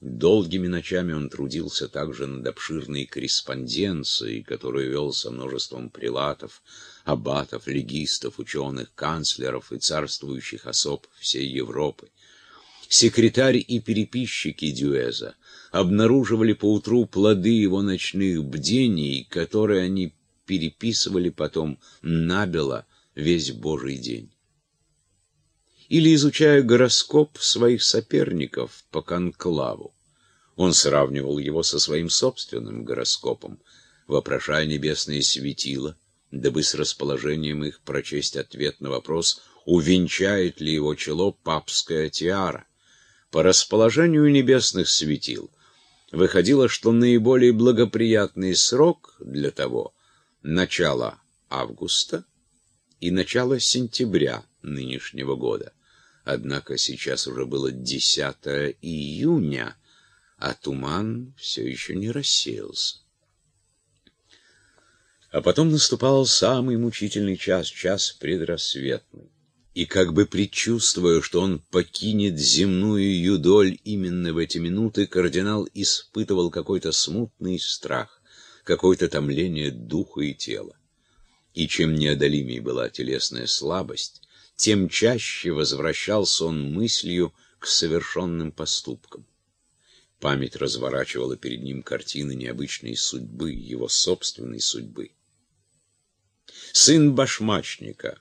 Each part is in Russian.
Долгими ночами он трудился также над обширной корреспонденцией, которую вел со множеством прилатов, аббатов, легистов, ученых, канцлеров и царствующих особ всей Европы. Секретарь и переписчики Дюэза обнаруживали поутру плоды его ночных бдений, которые они переписывали потом набело весь Божий день или изучая гороскоп своих соперников по конклаву. Он сравнивал его со своим собственным гороскопом, вопрошая небесные светила, дабы с расположением их прочесть ответ на вопрос, увенчает ли его чело папская тиара. По расположению небесных светил выходило, что наиболее благоприятный срок для того — начало августа и начало сентября нынешнего года. Однако сейчас уже было 10 июня, а туман все еще не рассеялся. А потом наступал самый мучительный час, час предрассветный. И как бы предчувствуя, что он покинет земную юдоль именно в эти минуты, кардинал испытывал какой-то смутный страх, какое-то томление духа и тела. И чем неодолимее была телесная слабость, тем чаще возвращался он мыслью к совершенным поступкам. Память разворачивала перед ним картины необычной судьбы, его собственной судьбы. Сын башмачника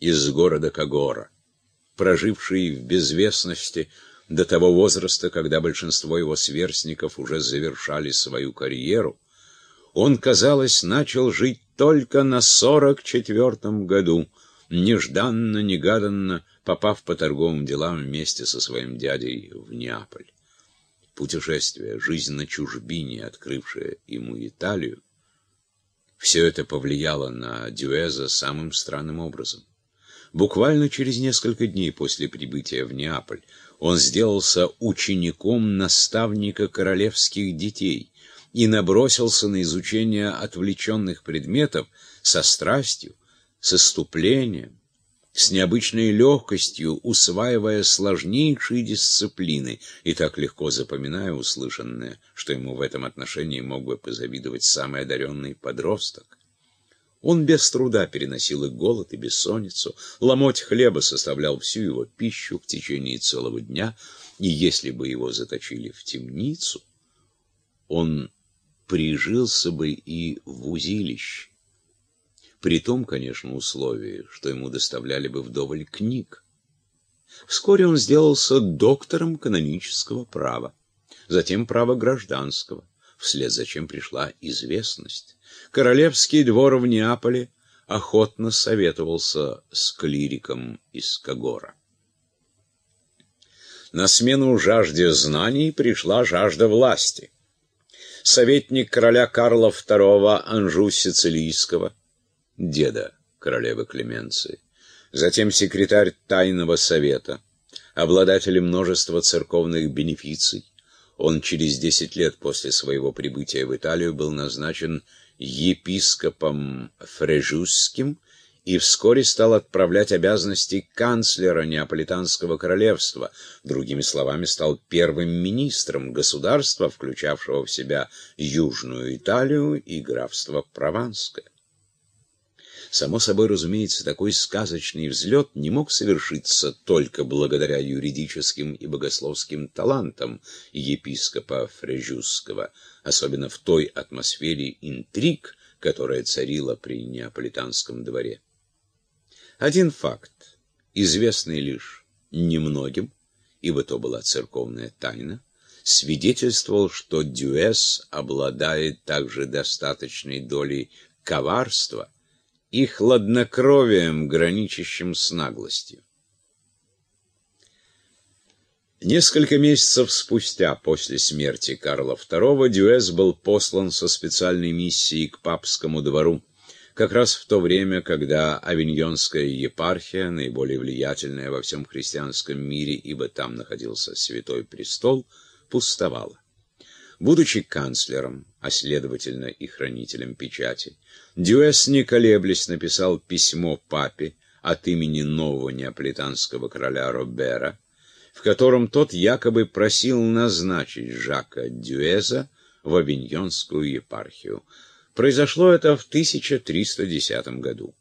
из города Кагора, проживший в безвестности до того возраста, когда большинство его сверстников уже завершали свою карьеру, он, казалось, начал жить только на сорок четвертом году — нежданно-негаданно попав по торговым делам вместе со своим дядей в Неаполь. Путешествие, жизнь на чужбине, открывшая ему Италию, все это повлияло на Дюэза самым странным образом. Буквально через несколько дней после прибытия в Неаполь он сделался учеником наставника королевских детей и набросился на изучение отвлеченных предметов со страстью, с иступлением, с необычной легкостью, усваивая сложнейшие дисциплины и так легко запоминая услышанное, что ему в этом отношении мог бы позавидовать самый одаренный подросток. Он без труда переносил и голод, и бессонницу, ломоть хлеба составлял всю его пищу в течение целого дня, и если бы его заточили в темницу, он прижился бы и в узилище при том, конечно, условии, что ему доставляли бы вдоволь книг. Вскоре он сделался доктором канонического права, затем права гражданского, вслед за чем пришла известность. Королевский двор в Неаполе охотно советовался с клириком из Кагора. На смену жажде знаний пришла жажда власти. Советник короля Карла II Анжу Сицилийского – деда королевы Клеменции, затем секретарь Тайного Совета, обладатель множества церковных бенефиций. Он через десять лет после своего прибытия в Италию был назначен епископом Фрежусским и вскоре стал отправлять обязанности канцлера Неаполитанского королевства, другими словами, стал первым министром государства, включавшего в себя Южную Италию и графство Прованское. Само собой, разумеется, такой сказочный взлет не мог совершиться только благодаря юридическим и богословским талантам епископа Фрежусского, особенно в той атмосфере интриг, которая царила при неаполитанском дворе. Один факт, известный лишь немногим, ибо то была церковная тайна, свидетельствовал, что Дюэс обладает также достаточной долей коварства, и хладнокровием, граничащим с наглостью. Несколько месяцев спустя, после смерти Карла II, Дюэс был послан со специальной миссией к папскому двору, как раз в то время, когда Авиньонская епархия, наиболее влиятельная во всем христианском мире, ибо там находился Святой Престол, пустовала. Будучи канцлером, а следовательно и хранителем печати, Дюэс, не колеблясь, написал письмо папе от имени нового неаполитанского короля Робера, в котором тот якобы просил назначить Жака Дюэза в Авиньонскую епархию. Произошло это в 1310 году.